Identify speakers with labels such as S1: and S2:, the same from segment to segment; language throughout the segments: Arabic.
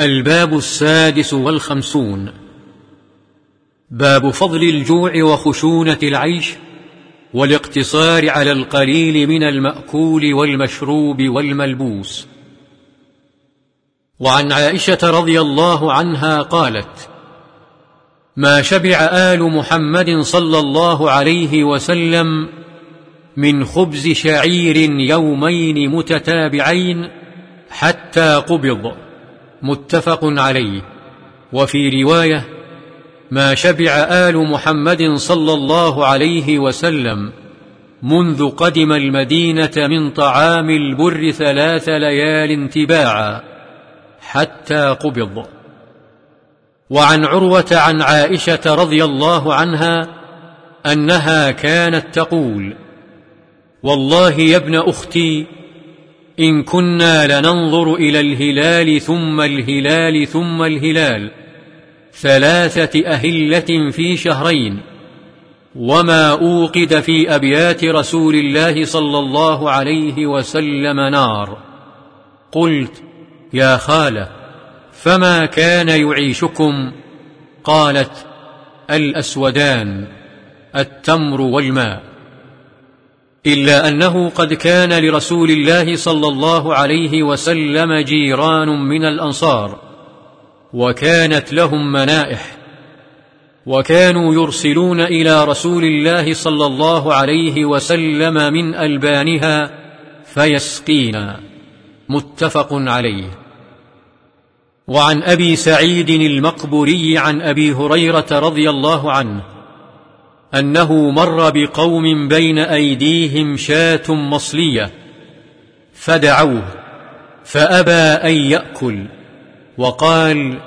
S1: الباب السادس والخمسون. باب فضل الجوع وخشونة العيش والاقتصار على القليل من المأكول والمشروب والملبوس. وعن عائشة رضي الله عنها قالت ما شبع آل محمد صلى الله عليه وسلم من خبز شعير يومين متتابعين حتى قبض متفق عليه. وفي رواية ما شبع آل محمد صلى الله عليه وسلم منذ قدم المدينة من طعام البر ثلاث ليال تباعا حتى قبض وعن عروة عن عائشة رضي الله عنها أنها كانت تقول والله يا ابن أختي إن كنا لننظر إلى الهلال ثم الهلال ثم الهلال ثلاثة أهلة في شهرين وما أوقد في أبيات رسول الله صلى الله عليه وسلم نار. قلت يا خالة فما كان يعيشكم؟ قالت الأسودان التمر والماء. إلا أنه قد كان لرسول الله صلى الله عليه وسلم جيران من الأنصار وكانت لهم منائح وكانوا يرسلون إلى رسول الله صلى الله عليه وسلم من ألبانها فيسقينا متفق عليه. وعن أبي سعيد المقبوري عن أبي هريرة رضي الله عنه أنه مر بقوم بين أيديهم شاة مصلية فدعوه فأبى أن يأكل وقال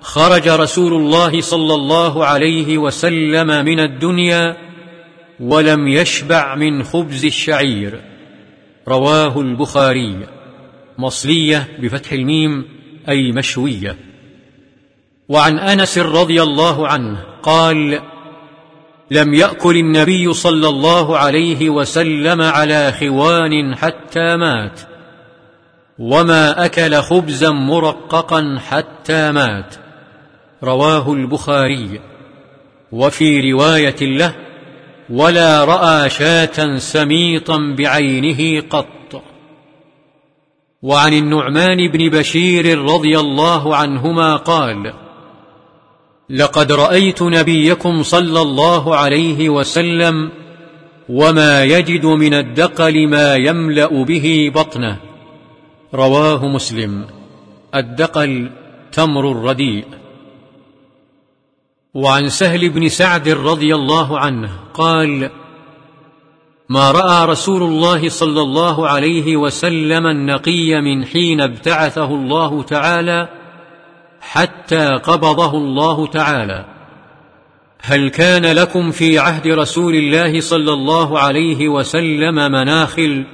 S1: خرج رسول الله صلى الله عليه وسلم من الدنيا ولم يشبع من خبز الشعير. رواه البخاري. مصلية بفتح الميم أي مشوية. وعن أنس رضي الله عنه قال لم يأكل النبي صلى الله عليه وسلم على خوان حتى مات. وما أكل خبزا مرققا حتى مات. رواه البخاري. وفي رواية له ولا رأى شاة سميطا بعينه قط. وعن النعمان بن بشير رضي الله عنهما قال لقد رأيت نبيكم صلى الله عليه وسلم وما يجد من الدقل ما يملأ به بطنه. رواه مسلم. الدقل تمر الرديء. وعن سهل بن سعد رضي الله عنه قال ما رأى رسول الله صلى الله عليه وسلم النقي من حين ابتعثه الله تعالى حتى قبضه الله تعالى. هل كان لكم في عهد رسول الله صلى الله عليه وسلم مناخل؟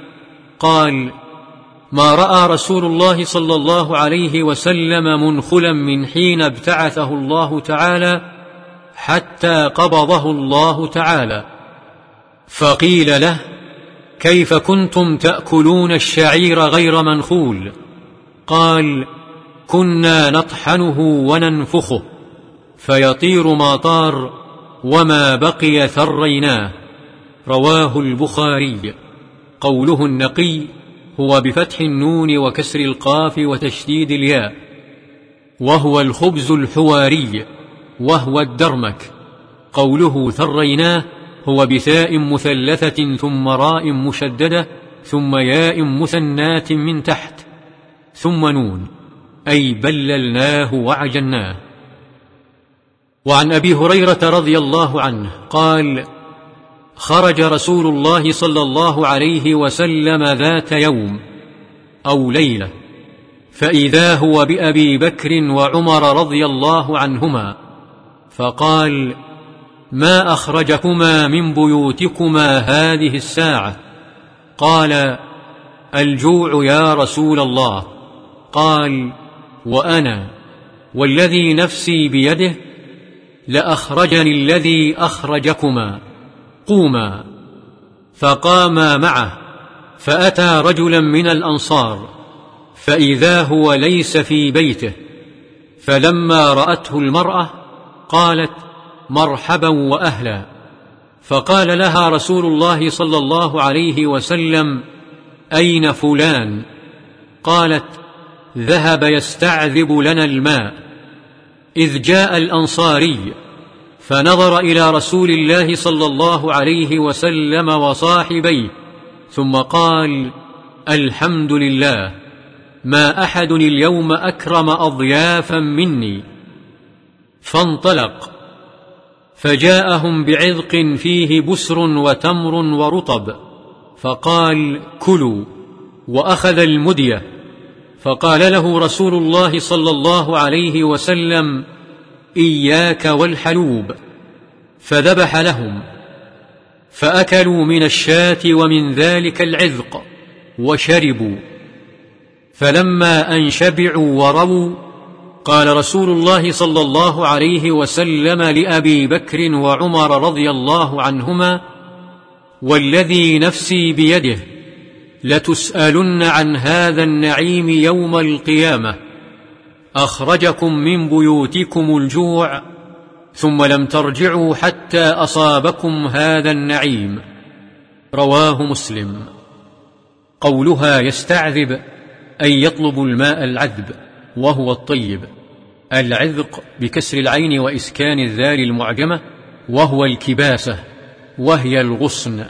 S1: قال ما رأى رسول الله صلى الله عليه وسلم منخلا من حين ابتعثه الله تعالى حتى قبضه الله تعالى. فقيل له كيف كنتم تأكلون الشعير غير منخول؟ قال كنا نطحنه وننفخه فيطير ما طار وما بقي ثريناه. رواه البخاري. قوله النقي هو بفتح النون وكسر القاف وتشديد الياء. وهو الخبز الحواري وهو الدرمك. قوله ثريناه هو بثاء مثلثة ثم راء مشددة ثم ياء مثنات من تحت ثم نون. أي بللناه وعجناه وعن أبي هريرة رضي الله عنه قال خرج رسول الله صلى الله عليه وسلم ذات يوم أو ليلة فإذا هو بأبي بكر وعمر رضي الله عنهما فقال ما أخرجكما من بيوتكما هذه الساعة؟ قال الجوع يا رسول الله. قال وأنا والذي نفسي بيده لأخرجني الذي أخرجكما. قوما. فقاما معه فأتى رجلا من الأنصار فإذا هو ليس في بيته. فلما رأته المرأة قالت مرحبا وأهلا. فقال لها رسول الله صلى الله عليه وسلم أين فلان؟ قالت ذهب يستعذب لنا الماء. إذ جاء الأنصاري فنظر إلى رسول الله صلى الله عليه وسلم وصاحبيه ثم قال الحمد لله ما أحد اليوم أكرم أضيافا مني. فانطلق فجاءهم بعذق فيه بسر وتمر ورطب فقال كلوا وأخذ المدية. فقال له رسول الله صلى الله عليه وسلم إياك والحلوب. فذبح لهم فأكلوا من الشاة ومن ذلك العذق وشربوا. فلما أن شبعوا ورووا قال رسول الله صلى الله عليه وسلم لأبي بكر وعمر رضي الله عنهما والذي نفسي بيده لتسألن عن هذا النعيم يوم القيامة. أخرجكم من بيوتكم الجوع ثم لم ترجعوا حتى أصابكم هذا النعيم. رواه مسلم. قولها يستعذب أي يطلب الماء العذب وهو الطيب. العذق بكسر العين وإسكان الذال المعجمة وهو الكباسة وهي الغصن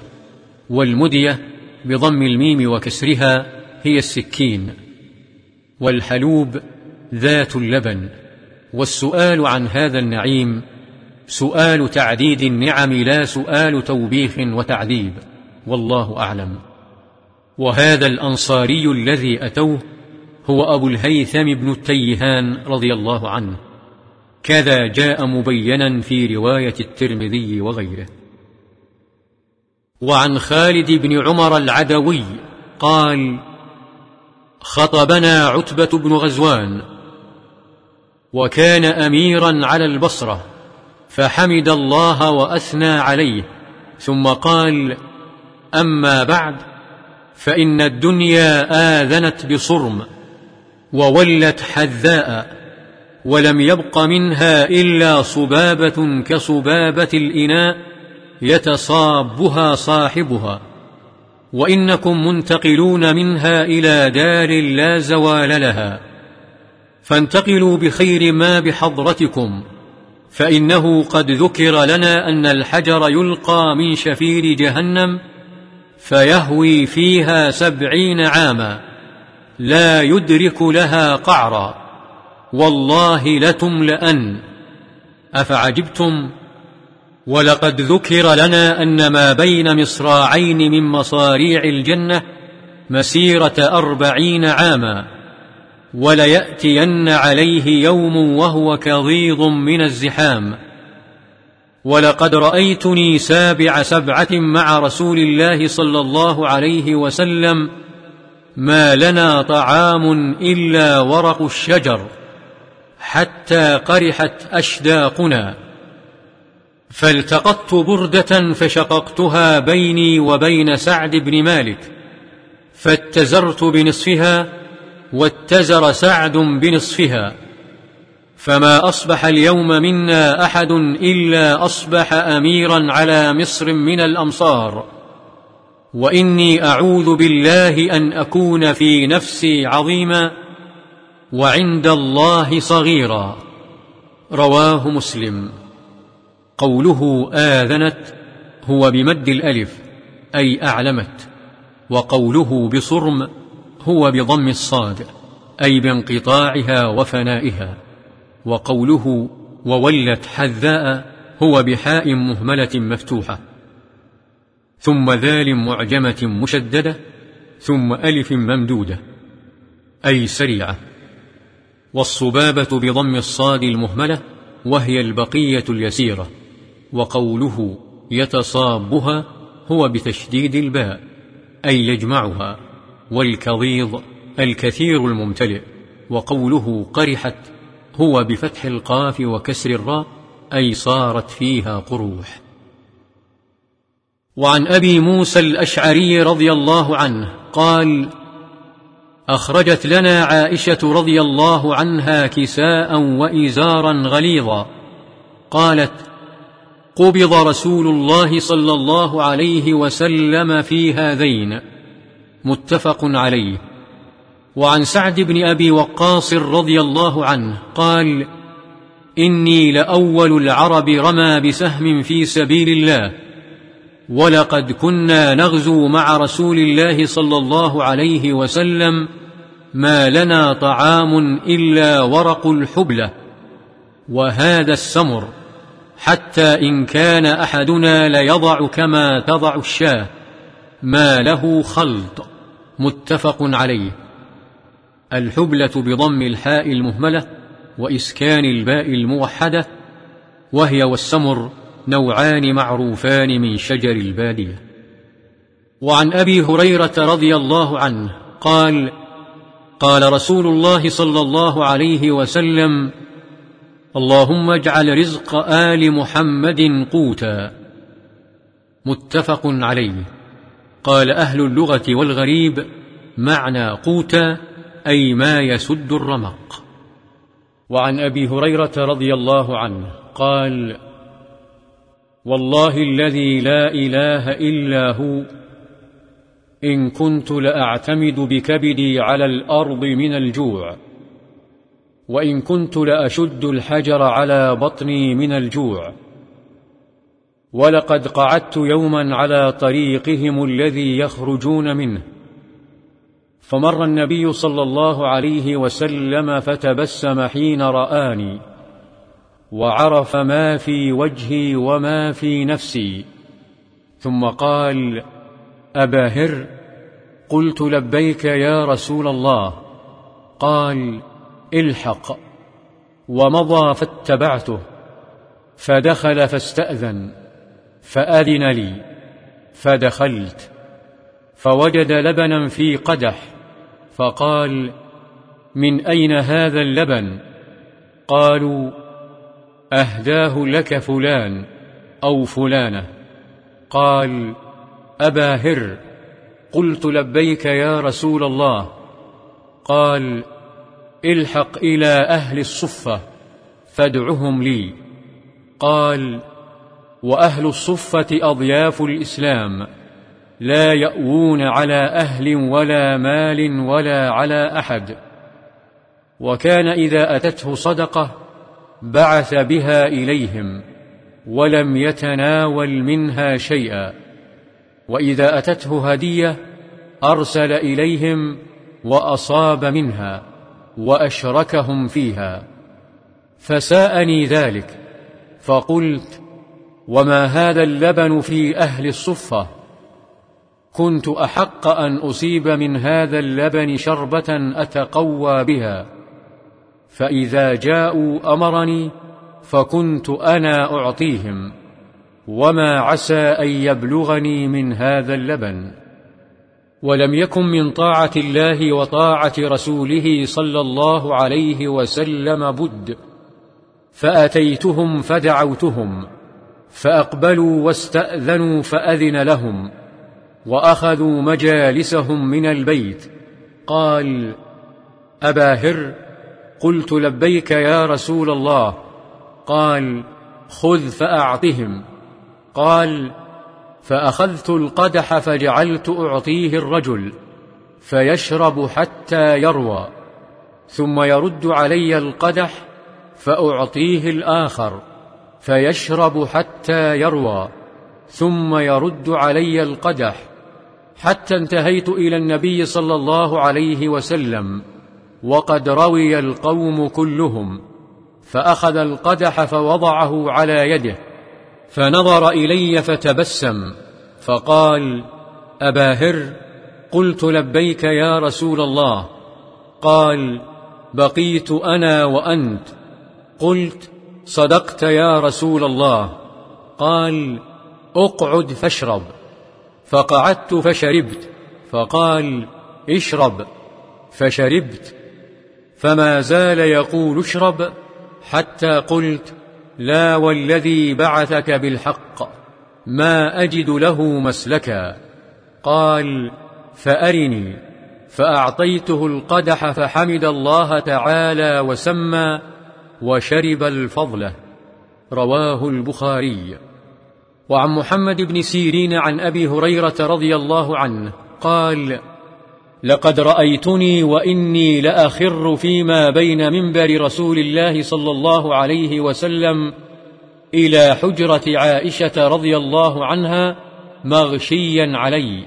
S1: والمدية بضم الميم وكسرها هي السكين. والحلوب ذات اللبن. والسؤال عن هذا النعيم سؤال تعديد النعم لا سؤال توبيخ وتعذيب. والله أعلم. وهذا الأنصاري الذي أتوه هو أبو الهيثم بن التيهان رضي الله عنه. كذا جاء مبينا في رواية الترمذي وغيره. وعن خالد بن عمر العدوي قال خطبنا عتبة بن غزوان وكان أميرا على البصرة فحمد الله وأثنى عليه ثم قال أما بعد فإن الدنيا آذنت بصرم وولت حذاء ولم يبق منها إلا صبابة كصبابة الإناء يتصابها صاحبها. وإنكم منتقلون منها إلى دار لا زوال لها. فانتقلوا بخير ما بحضرتكم فإنه قد ذكر لنا أن الحجر يلقى من شفير جهنم فيهوي فيها سبعين عاما لا يدرك لها قعرا. والله لتملأن. أفعجبتم؟ ولقد ذكر لنا أن ما بين مصراعين من مصاريع الجنة مسيرة أربعين عاما وليأتين عليه يوم وهو كظيظ من الزحام. ولقد رأيتني سابع سبعة مع رسول الله صلى الله عليه وسلم ما لنا طعام إلا ورق الشجر حتى قرحت أشداقنا. فالتقطت بردة فشققتها بيني وبين سعد بن مالك فاتزرت بنصفها واتزر سعد بنصفها فما أصبح اليوم منا أحد إلا أصبح أميرا على مصر من الأمصار وإني أعوذ بالله أن أكون في نفسي عظيما وعند الله صغيرا. رواه مسلم. قوله آذنت هو بمد الألف أي أعلمت وقوله بصرم هو بضم الصاد أي بانقطاعها وفنائها وقوله وولت حذاء هو بحاء مهملة مفتوحة. ثم ذال معجمة مشددة ثم ألف ممدودة أي سريعة. والصبابة بضم الصاد المهملة وهي البقية اليسيرة. وقوله يتصابها هو بتشديد الباء أي يجمعها والكظيظ الكثير الممتلئ وقوله قرحت هو بفتح القاف وكسر الراء أي صارت فيها قروح. وعن أبي موسى الأشعري رضي الله عنه قال أخرجت لنا عائشة رضي الله عنها كساء وإزارا غليظا قالت قبض رسول الله صلى الله عليه وسلم في هذين. متفق عليه. وعن سعد بن أبي وقاص رضي الله عنه قال إني لأول العرب رمى بسهم في سبيل الله ولقد كنا نغزو مع رسول الله صلى الله عليه وسلم ما لنا طعام إلا ورق الحبلة وهذا السمر. حتى إن كان أحدنا ليضع كما تضع الشاة. ما له خلط. متفق عليه. الحبلة بضم الحاء المهملة وإسكان الباء الموحدة وهي والسمر نوعان معروفان من شجر البادية. وعن أبي هريرة رضي الله عنه قال قال رسول الله صلى الله عليه وسلم اللهم اجعل رزق آل محمد قوتا. متفق عليه. قال أهل اللغة والغريب معنى قوتا أي ما يسد الرمق. وعن أبي هريرة رضي الله عنه قال والله الذي لا إله إلا هو إن كنت لأعتمد بكبدي على الأرض من الجوع. وإن كنت لأشد الحجر على بطني من الجوع. ولقد قعدت يوما على طريقهم الذي يخرجون منه. فمر النبي صلى الله عليه وسلم فتبسم حين رآني وعرف ما في وجهي وما في نفسي. ثم قال أبا هر قلت لبيك يا رسول الله. قال الحق ومضى فاتبعته فدخل فاستأذن فأذن لي فدخلت فوجد لبنا في قدح فقال من أين هذا اللبن؟ قالوا أهداه لك فلان أو فلانة. قال أبا هر قلت لبيك يا رسول الله. قال الحق إلى أهل الصفة فادعهم لي. قال وأهل الصفة أضياف الإسلام لا يأوون على أهل ولا مال ولا على أحد. وكان إذا أتته صدقة بعث بها إليهم ولم يتناول منها شيئا. وإذا أتته هدية أرسل إليهم وأصاب منها. وأشركهم فيها. فساءني ذلك فقلت وما هذا اللبن في أهل الصفة؟ كنت أحق أن أصيب من هذا اللبن شربة أتقوى بها. فإذا جاءوا أمرني فكنت أنا أعطيهم وما عسى أن يبلغني من هذا اللبن. ولم يكن من طاعة الله وطاعة رسوله صلى الله عليه وسلم بد. فأتيتهم فدعوتهم فأقبلوا واستأذنوا فأذن لهم وأخذوا مجالسهم من البيت. قال أبا هر قلت لبيك يا رسول الله. قال خذ فأعطهم. قال فأخذت القدح فجعلت أعطيه الرجل فيشرب حتى يروى ثم يرد علي القدح فأعطيه الآخر فيشرب حتى يروى ثم يرد علي القدح حتى انتهيت إلى النبي صلى الله عليه وسلم وقد روي القوم كلهم فأخذ القدح فوضعه على يده فنظر إلي فتبسم فقال أبا هر قلت لبيك يا رسول الله. قال بقيت أنا وأنت. قلت صدقت يا رسول الله. قال أقعد فاشرب. فقعدت فشربت. فقال اشرب. فشربت. فما زال يقول اشرب حتى قلت لا والذي بعثك بالحق ما أجد له مسلكا. قال فأرني فأعطيته القدح فحمد الله تعالى وسمى وشرب الفضلة رواه البخاري. وعن محمد بن سيرين عن أبي هريرة رضي الله عنه قال لقد رأيتني وإني لأخر فيما بين منبر رسول الله صلى الله عليه وسلم إلى حجرة عائشة رضي الله عنها مغشيا علي.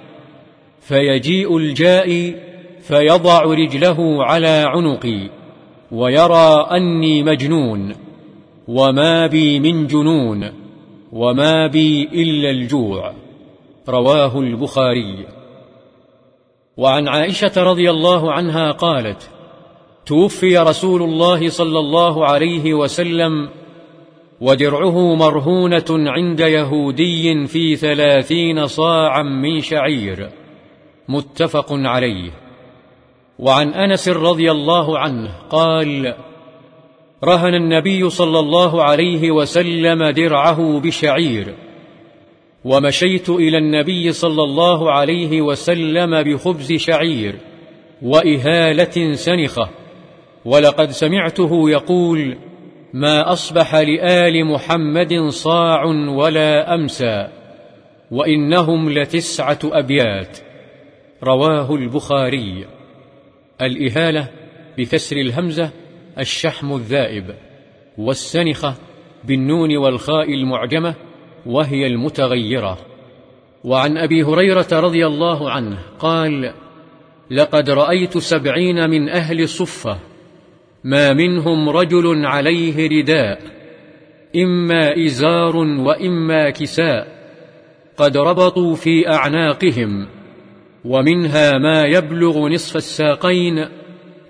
S1: فيجيء الجائي فيضع رجله على عنقي ويرى أني مجنون وما بي من جنون وما بي إلا الجوع. رواه البخاري. وعن عائشة رضي الله عنها قالت توفي رسول الله صلى الله عليه وسلم ودرعه مرهونة عند يهودي في ثلاثين صاعا من شعير. متفق عليه. وعن أنس رضي الله عنه قال رهن النبي صلى الله عليه وسلم درعه بشعير. ومشيت إلى النبي صلى الله عليه وسلم بخبز شعير وإهالة سنخة ولقد سمعته يقول ما أصبح لآل محمد صاع ولا أمسى وإنهم لتسعة أبيات. رواه البخاري. الإهالة بكسر الهمزة الشحم الذائب والسنخة بالنون والخاء المعجمة وهي المتغيرة. وعن أبي هريرة رضي الله عنه قال لقد رأيت سبعين من أهل صفة ما منهم رجل عليه رداء إما إزار وإما كساء قد ربطوا في أعناقهم ومنها ما يبلغ نصف الساقين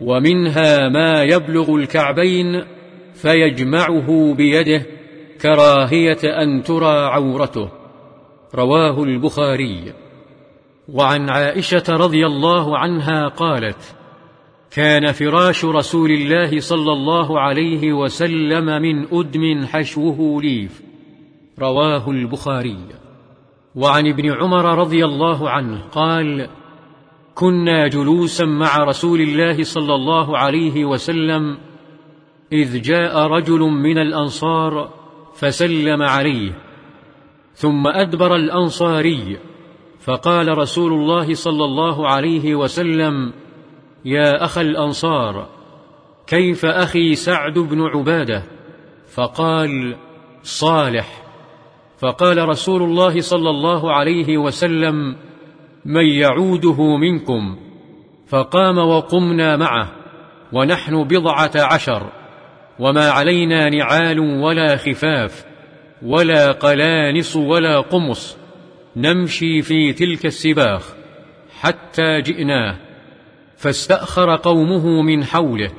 S1: ومنها ما يبلغ الكعبين فيجمعه بيده كراهية أن ترى عورته. رواه البخاري. وعن عائشة رضي الله عنها قالت كان فراش رسول الله صلى الله عليه وسلم من أدم حشوه ليف. رواه البخاري. وعن ابن عمر رضي الله عنه قال كنا جلوسا مع رسول الله صلى الله عليه وسلم إذ جاء رجل من الأنصار فسلم عليه. ثم أدبر الأنصاري. فقال رسول الله صلى الله عليه وسلم يا أخ الأنصار كيف أخي سعد بن عبادة؟ فقال صالح فقال رسول الله صلى الله عليه وسلم من يعوده منكم فقام وقمنا معه ونحن بضعة عشر. وما علينا نعال ولا خفاف ولا قلانص ولا قمص نمشي في تلك السباخ حتى جئناه فاستأخر قومه من حوله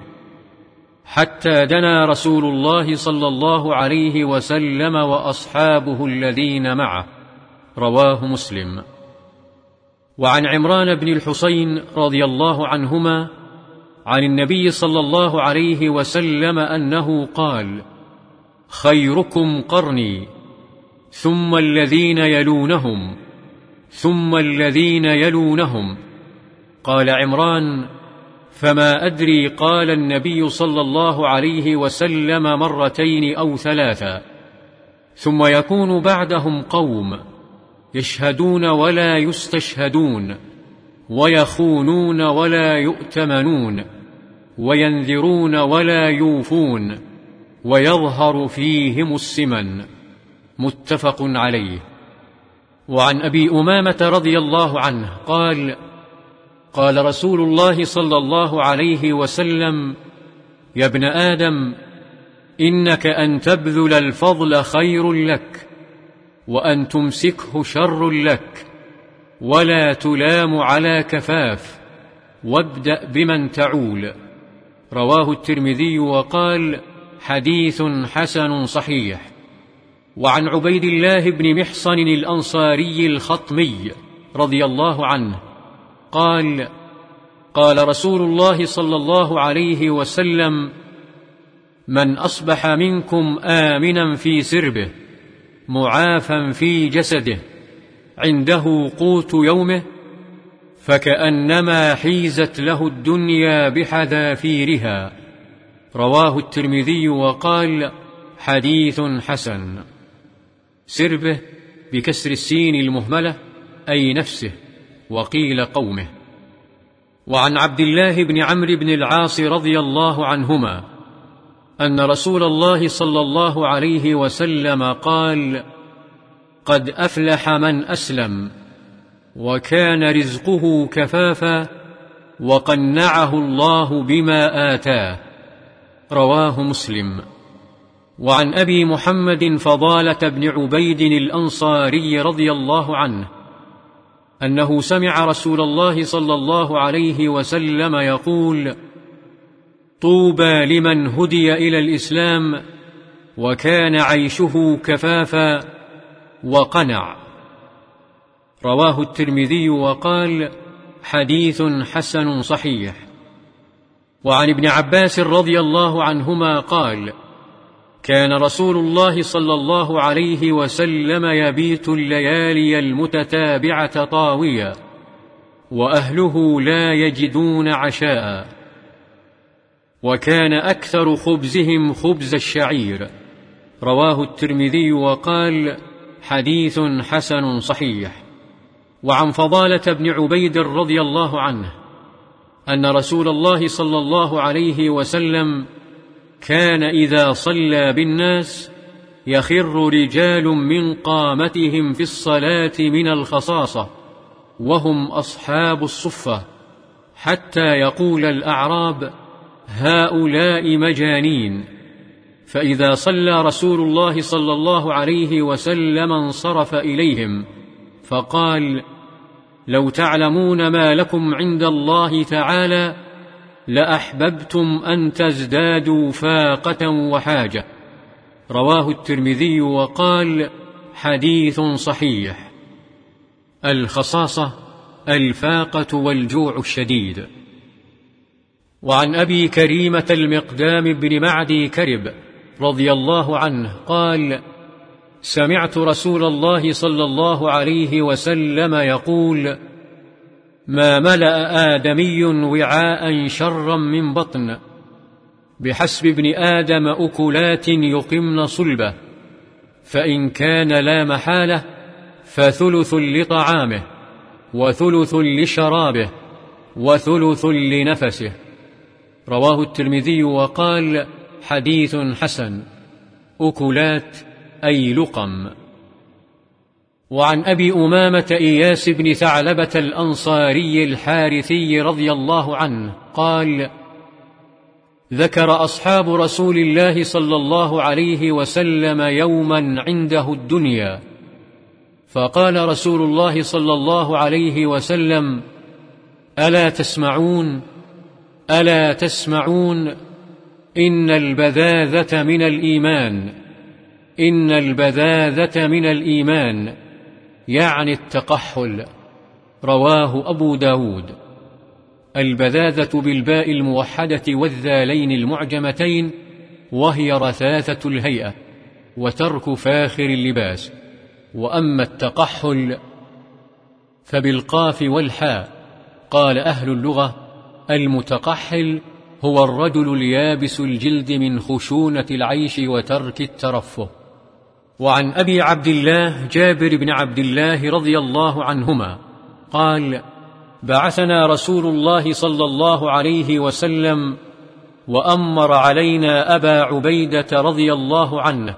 S1: حتى دنا رسول الله صلى الله عليه وسلم وأصحابه الذين معه رواه مسلم وعن عمران بن الحسين رضي الله عنهما عن النبي صلى الله عليه وسلم أنه قال خيركم قرني ثم الذين يلونهم ثم الذين يلونهم. قال عمران فما أدري قال النبي صلى الله عليه وسلم مرتين أو ثلاثا ثم يكون بعدهم قوم يشهدون ولا يستشهدون ويخونون ولا يؤتمنون. وينذرون ولا يوفون ويظهر فيهم السمن متفق عليه. وعن أبي أمامة رضي الله عنه قال قال رسول الله صلى الله عليه وسلم يا ابن آدم إنك أن تبذل الفضل خير لك وأن تمسكه شر لك ولا تلام على كفاف وابدأ بمن تعول. رواه الترمذي وقال حديث حسن صحيح. وعن عبيد الله بن محصن الأنصاري الخطمي رضي الله عنه قال قال رسول الله صلى الله عليه وسلم من أصبح منكم آمنا في سربه معافا في جسده عنده قوت يومه فكأنما حيزت له الدنيا بحذافيرها. رواه الترمذي وقال حديث حسن. سربه بكسر السين المهملة أي نفسه وقيل قومه. وعن عبد الله بن عمرو بن العاص رضي الله عنهما أن رسول الله صلى الله عليه وسلم قال قد أفلح من أسلم. وكان رزقه كفافا وقنعه الله بما آتاه. رواه مسلم. وعن أبي محمد فضالة بن عبيد الأنصاري رضي الله عنه أنه سمع رسول الله صلى الله عليه وسلم يقول طوبى لمن هدي إلى الإسلام وكان عيشه كفافا وقنع رواه الترمذي وقال حديث حسن صحيح. وعن ابن عباس رضي الله عنهما قال كان رسول الله صلى الله عليه وسلم يبيت الليالي المتتابعة طاويا وأهله لا يجدون عشاء. وكان أكثر خبزهم خبز الشعير. رواه الترمذي وقال حديث حسن صحيح. وعن فضالة بن عبيد رضي الله عنه أن رسول الله صلى الله عليه وسلم كان إذا صلى بالناس يخر رجال من قامتهم في الصلاة من الخصاصة وهم أصحاب الصفة حتى يقول الأعراب هؤلاء مجانين فإذا صلى رسول الله صلى الله عليه وسلم انصرف إليهم فقال لو تعلمون ما لكم عند الله تعالى لأحببتم أن تزدادوا فاقة وحاجة. رواه الترمذي وقال حديث صحيح. الخصاصة الفاقة والجوع الشديد. وعن أبي كريمة المقدام بن معدي كرب رضي الله عنه قال سمعت رسول الله صلى الله عليه وسلم يقول ما ملأ آدمي وعاء شرا من بطن بحسب ابن آدم أكلات يقمن صلبه فإن كان لا محالة فثلث لطعامه وثلث لشرابه وثلث لنفسه. رواه الترمذي وقال حديث حسن أكلات أي لقم. وعن أبي أمامة إياس بن ثعلبة الأنصاري الحارثي رضي الله عنه قال ذكر أصحاب رسول الله صلى الله عليه وسلم يوما عنده الدنيا. فقال رسول الله صلى الله عليه وسلم ألا تسمعون؟ ألا تسمعون إن البذاذة من الإيمان. إن البذاذة من الإيمان يعني التقحل رواه أبو داود. البذاذة بالباء الموحدة والذالين المعجمتين وهي رثاثة الهيئة وترك فاخر اللباس. وأما التقحل فبالقاف والحاء قال أهل اللغة المتقحل هو الرجل اليابس الجلد من خشونة العيش وترك الترفه. وعن أبي عبد الله جابر بن عبد الله رضي الله عنهما قال بعثنا رسول الله صلى الله عليه وسلم وأمر علينا أبا عبيدة رضي الله عنه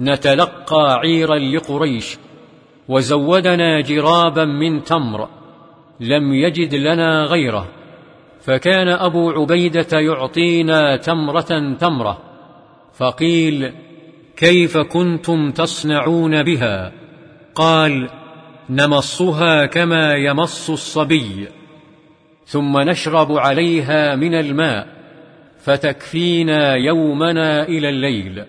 S1: نتلقى عيرا لقريش وزودنا جرابا من تمر لم يجد لنا غيره فكان أبو عبيدة يعطينا تمرة تمرة فقيل كيف كنتم تصنعون بها؟ قال نمصها كما يمص الصبي ثم نشرب عليها من الماء فتكفينا يومنا إلى الليل.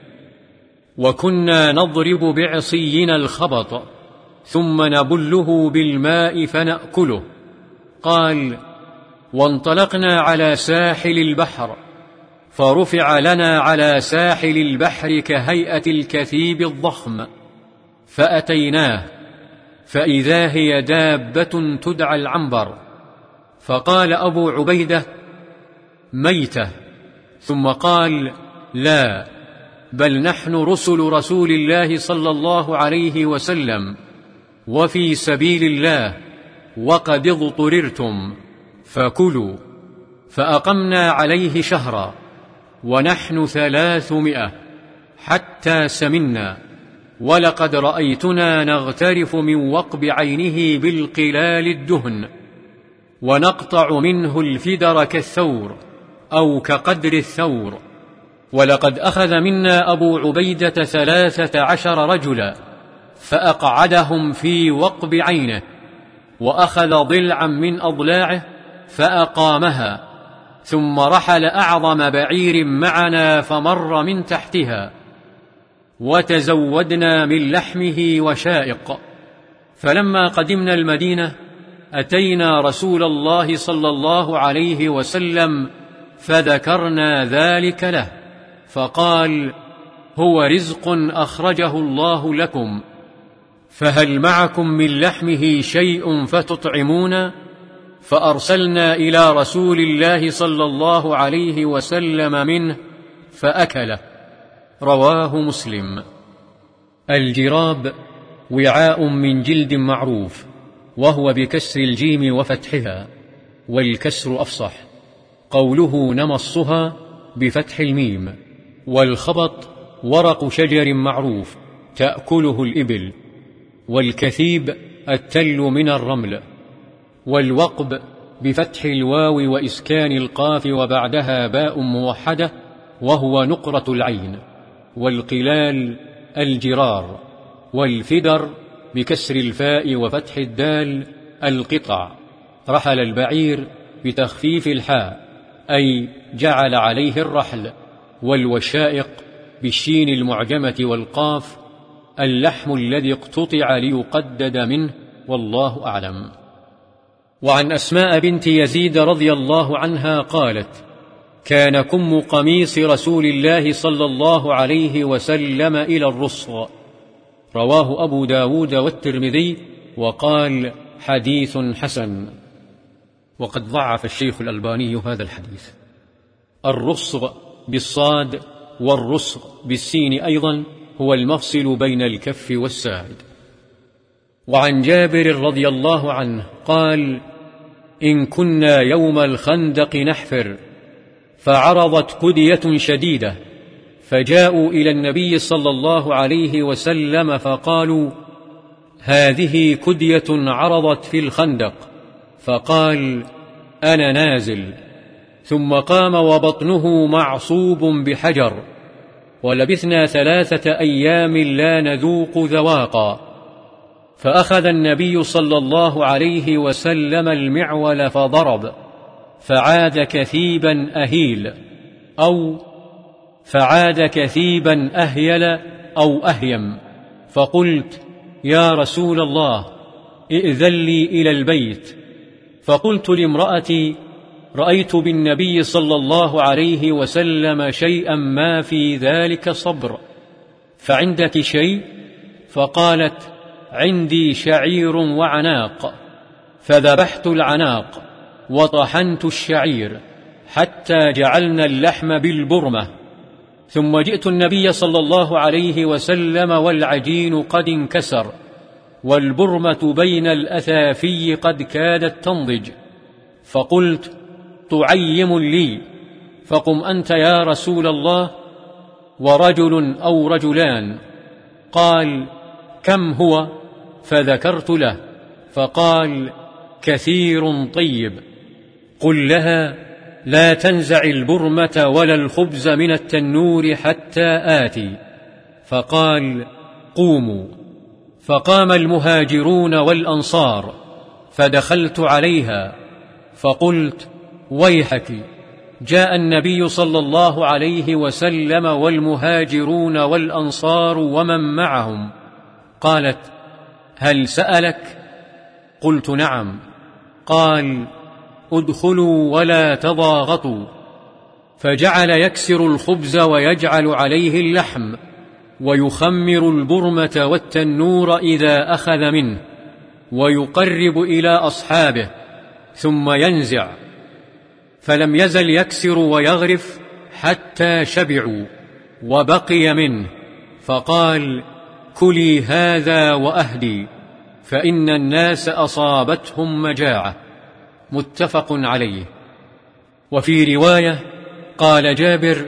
S1: وكنا نضرب بعصينا الخبط ثم نبله بالماء فنأكله. قال وانطلقنا على ساحل البحر. فرفع لنا على ساحل البحر كهيئة الكثيب الضخم فأتيناه فإذا هي دابة تدعى العنبر. فقال أبو عبيدة ميتة. ثم قال لا بل نحن رسل رسول الله صلى الله عليه وسلم وفي سبيل الله وقد اضطررتم فكلوا. فأقمنا عليه شهرا. ونحن ثلاثمائة حتى سمنا ولقد رأيتنا نغترف من وقب عينه بالقلال الدهن ونقطع منه الفدر كالثور أو كقدر الثور ولقد أخذ منا أبو عبيدة ثلاثة عشر رجلا فأقعدهم في وقب عينه وأخذ ضلعا من أضلاعه فأقامها ثم رحل أعظم بعير معنا فمر من تحتها. وتزودنا من لحمه وشائق. فلما قدمنا المدينة أتينا رسول الله صلى الله عليه وسلم فذكرنا ذلك له. فقال هو رزق أخرجه الله لكم. فهل معكم من لحمه شيء فتطعمون؟ فأرسلنا إلى رسول الله صلى الله عليه وسلم منه فأكله. رواه مسلم. الجراب وعاء من جلد معروف وهو بكسر الجيم وفتحها والكسر أفصح. قوله نمصها بفتح الميم والخبط ورق شجر معروف تأكله الإبل والكثيب التل من الرمل. والوقب بفتح الواو وإسكان القاف وبعدها باء موحدة وهو نقرة العين والقلال الجرار والفدر بكسر الفاء وفتح الدال القطع رحل البعير بتخفيف الحاء أي جعل عليه الرحل والوشائق بالشين المعجمة والقاف اللحم الذي اقتطع ليقدد منه والله أعلم. وعن أسماء بنت يزيد رضي الله عنها قالت كان كم قميص رسول الله صلى الله عليه وسلم إلى الرصر رواه أبو داود والترمذي وقال حديث حسن. وقد ضعف الشيخ الألباني هذا الحديث. الرصر بالصاد والرصر بالسين أيضا هو المفصل بين الكف والساعد. وعن جابر رضي الله عنه قال إن كنا يوم الخندق نحفر فعرضت كدية شديدة فجاءوا إلى النبي صلى الله عليه وسلم فقالوا هذه كدية عرضت في الخندق. فقال أنا نازل. ثم قام وبطنه معصوب بحجر ولبثنا ثلاثة أيام لا نذوق ذواقا. فأخذ النبي صلى الله عليه وسلم المعول فضرب فعاد كثيبا أهيل أو فعاد كثيبا أهيل أو أهيم. فقلت يا رسول الله ائذن لي إلى البيت. فقلت لامرأتي رأيت بالنبي صلى الله عليه وسلم شيئا ما في ذلك صبر فعندك شيء؟ فقالت عندي شعير وعناق فذبحت العناق وطحنت الشعير حتى جعلنا اللحم بالبرمة. ثم جئت النبي صلى الله عليه وسلم والعجين قد انكسر والبرمة بين الأثافي قد كادت تنضج. فقلت تعيم لي فقم أنت يا رسول الله ورجل أو رجلان. قال كم هو؟ فذكرت له فقال كثير طيب قل لها لا تنزع البرمة ولا الخبز من التنور حتى آتي. فقال قوموا. فقام المهاجرون والأنصار فدخلت عليها فقلت ويحك جاء النبي صلى الله عليه وسلم والمهاجرون والأنصار ومن معهم. قالت هل سألك؟ قلت نعم. قال ادخلوا ولا تضاغطوا. فجعل يكسر الخبز ويجعل عليه اللحم ويخمر البرمة والتنور إذا أخذ منه ويقرب إلى أصحابه ثم ينزع. فلم يزل يكسر ويغرف حتى شبعوا وبقي منه. فقال كلي هذا وأهدي فإن الناس أصابتهم مجاعة. متفق عليه. وفي رواية قال جابر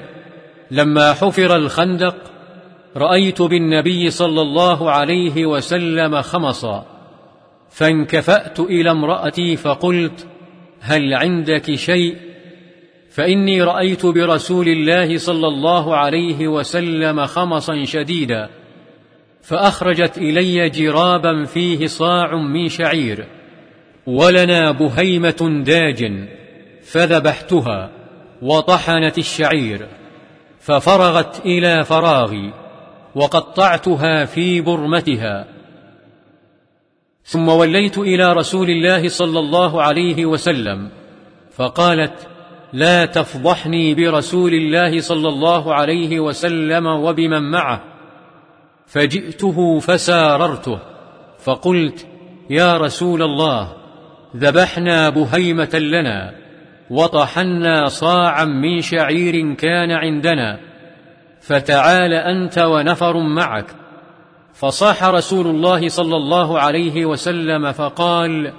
S1: لما حفر الخندق رأيت بالنبي صلى الله عليه وسلم خمصا فانكفأت إلى امرأتي فقلت هل عندك شيء؟ فإني رأيت برسول الله صلى الله عليه وسلم خمصا شديدا. فأخرجت إلي جرابا فيه صاع من شعير ولنا بهيمة داج فذبحتها وطحنت الشعير ففرغت إلى فراغي وقطعتها في برمتها. ثم وليت إلى رسول الله صلى الله عليه وسلم فقالت لا تفضحني برسول الله صلى الله عليه وسلم وبمن معه. فجئته فساررته فقلت يا رسول الله ذبحنا بهيمة لنا وطحنا صاعا من شعير كان عندنا فتعال أنت ونفر معك. فصاح رسول الله صلى الله عليه وسلم فقال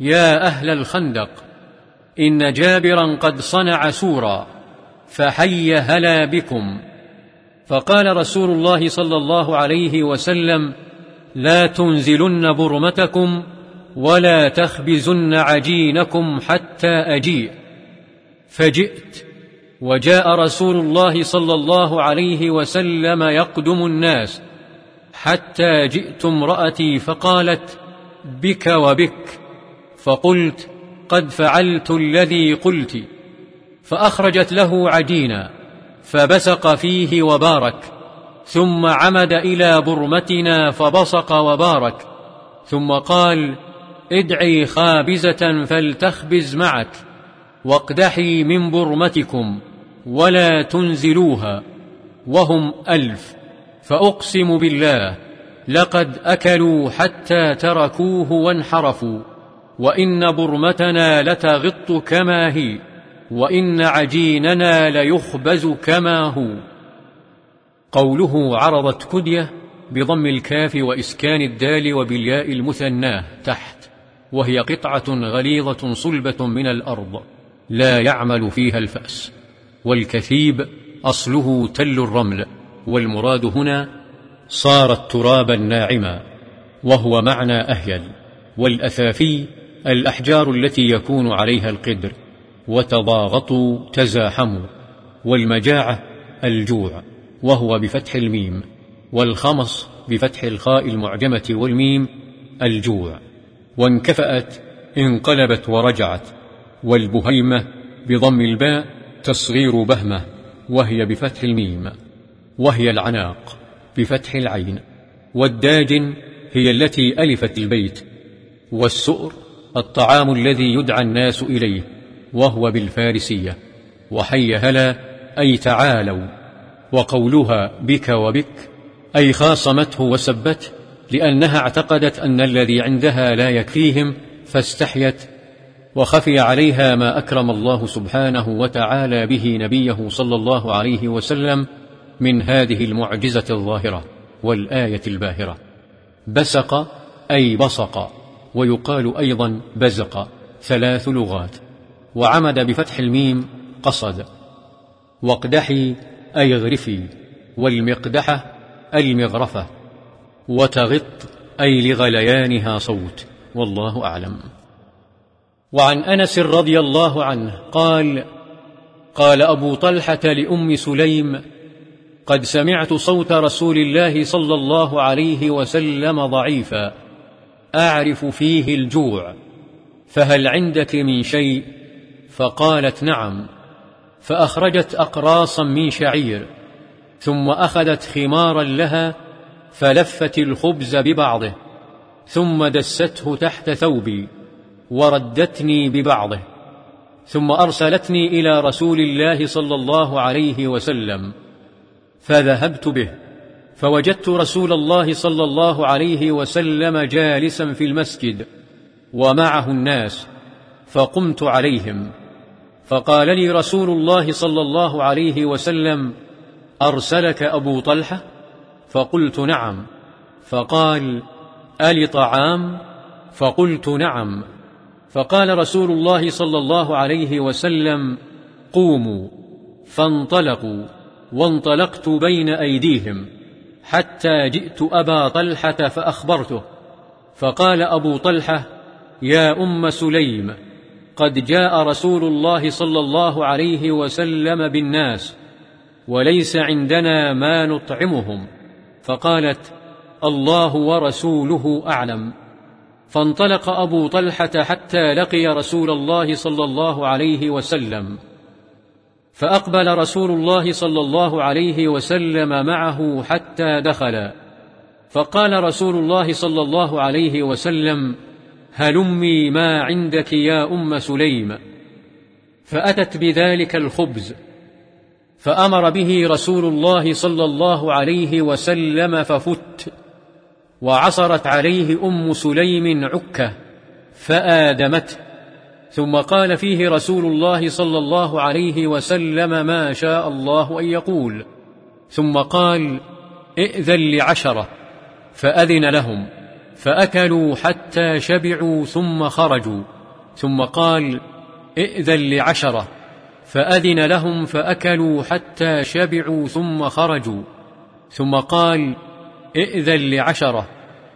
S1: يا أهل الخندق إن جابرا قد صنع سورا فحي هلا بكم. فقال رسول الله صلى الله عليه وسلم لا تنزلن برمتكم ولا تخبزن عجينكم حتى أجيء. فجئت وجاء رسول الله صلى الله عليه وسلم يقدم الناس حتى جئت امرأتي فقالت بك وبك. فقلت قد فعلت الذي قلت. فأخرجت له عجينا. فبسق فيه وبارك ثم عمد إلى برمتنا فبصق وبارك ثم قال ادعي خابزة فلتخبز معك واقدحي من برمتكم ولا تنزلوها وهم ألف فأقسم بالله لقد أكلوا حتى تركوه وانحرفوا وإن برمتنا لتغط كما هي. وإن عجيننا ليخبز كما هو. قوله عرضت كدية بضم الكاف وإسكان الدال وبالياء المثناه تحت وهي قطعة غليظة صلبة من الأرض لا يعمل فيها الفأس والكثيب أصله تل الرمل والمراد هنا صارت ترابا ناعما وهو معنى أهيل والأثافي الأحجار التي يكون عليها القدر. وتضاغطوا تزاحموا. والمجاعة الجوع وهو بفتح الميم. والخمص بفتح الخاء المعجمة والميم الجوع. وانكفأت انقلبت ورجعت. والبهيمة بضم الباء تصغير بهمة وهي بفتح الميم. وهي العناق بفتح العين. والداجن هي التي ألفت البيت. والسؤر الطعام الذي يدعى الناس إليه. وهو بالفارسية وحي هلا أي تعالوا وقولها بك وبك أي خاصمته وسبته لأنها اعتقدت أن الذي عندها لا يكفيهم فاستحيت وخفي عليها ما أكرم الله سبحانه وتعالى به نبيه صلى الله عليه وسلم من هذه المعجزة الظاهرة والآية الباهرة. بسق أي بصق ويقال أيضا بزق ثلاث لغات. وعمد بفتح الميم قصد. واقدحي أي اغرفي والمقدحة المغرفة وتغط أي لغليانها صوت والله أعلم. وعن أنس رضي الله عنه قال قال أبو طلحة لأم سليم قد سمعت صوت رسول الله صلى الله عليه وسلم ضعيفا أعرف فيه الجوع فهل عندك من شيء؟ فقالت نعم فأخرجت أقراصا من شعير ثم أخذت خمارا لها فلفت الخبز ببعضه ثم دسته تحت ثوبي وردتني ببعضه ثم أرسلتني إلى رسول الله صلى الله عليه وسلم فذهبت به فوجدت رسول الله صلى الله عليه وسلم جالسا في المسجد ومعه الناس فقمت عليهم. فقال لي رسول الله صلى الله عليه وسلم أرسلك أبو طلحة؟ فقلت نعم. فقال أل طعام؟ فقلت نعم. فقال رسول الله صلى الله عليه وسلم قوموا. فانطلقوا. وانطلقت بين أيديهم حتى جئت أبا طلحة فأخبرته. فقال أبو طلحة يا أم سليم قد جاء رسول الله صلى الله عليه وسلم بالناس وليس عندنا ما نطعمهم. فقالت الله ورسوله أعلم. فانطلق أبو طلحة حتى لقي رسول الله صلى الله عليه وسلم. فأقبل رسول الله صلى الله عليه وسلم معه حتى دخل. فقال رسول الله صلى الله عليه وسلم هلمي ما عندك يا أم سليم. فأتت بذلك الخبز فأمر به رسول الله صلى الله عليه وسلم ففت وعصرت عليه أم سليم عكة فآدمته ثم قال فيه رسول الله صلى الله عليه وسلم ما شاء الله أن يقول. ثم قال ائذن لعشرة. فأذن لهم. فأكلوا حتى شبعوا ثم خرجوا. ثم قال ائذن لعشرة. فأذن لهم فأكلوا حتى شبعوا ثم خرجوا. ثم قال ائذن لعشرة.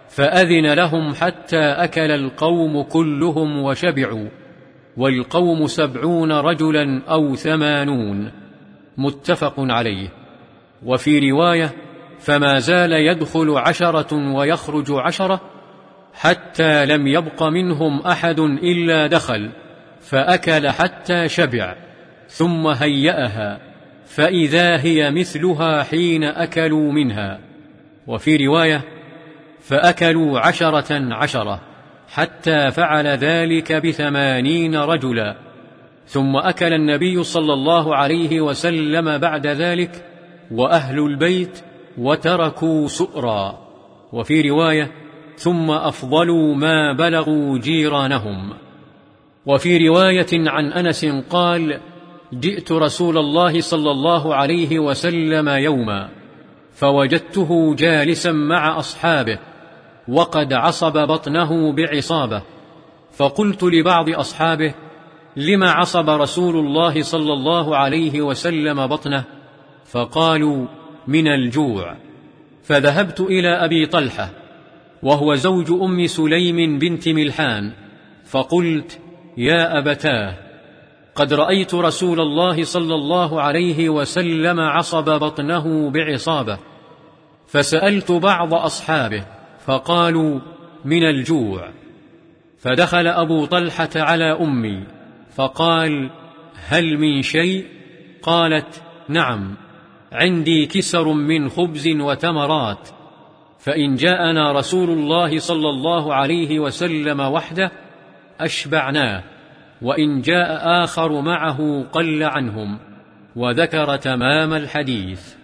S1: فأذن لهم حتى أكل القوم كلهم وشبعوا. والقوم سبعون رجلا أو ثمانون. متفق عليه. وفي رواية فما زال يدخل عشرة ويخرج عشرة حتى لم يبق منهم أحد إلا دخل فأكل حتى شبع ثم هيأها فإذا هي مثلها حين أكلوا منها. وفي رواية فأكلوا عشرة عشرة حتى فعل ذلك بثمانين رجلا. ثم أكل النبي صلى الله عليه وسلم بعد ذلك وأهل البيت وتركوا سؤرا. وفي رواية ثم أفضلوا ما بلغوا جيرانهم. وفي رواية عن أنس قال جئت رسول الله صلى الله عليه وسلم يوما فوجدته جالسا مع أصحابه وقد عصب بطنه بعصابة. فقلت لبعض أصحابه لما عصب رسول الله صلى الله عليه وسلم بطنه؟ فقالوا من الجوع فذهبت إلى أبي طلحة وهو زوج أم سليم بنت ملحان فقلت يا أبتاه قد رأيت رسول الله صلى الله عليه وسلم عصب بطنه بعصابة فسألت بعض أصحابه فقالوا من الجوع فدخل أبو طلحة على أمي فقال هل من شيء؟ قالت نعم عندي كسر من خبز وتمرات فإن جاءنا رسول الله صلى الله عليه وسلم وحده أشبعناه وإن جاء آخر معه قل عنهم وذكر تمام الحديث.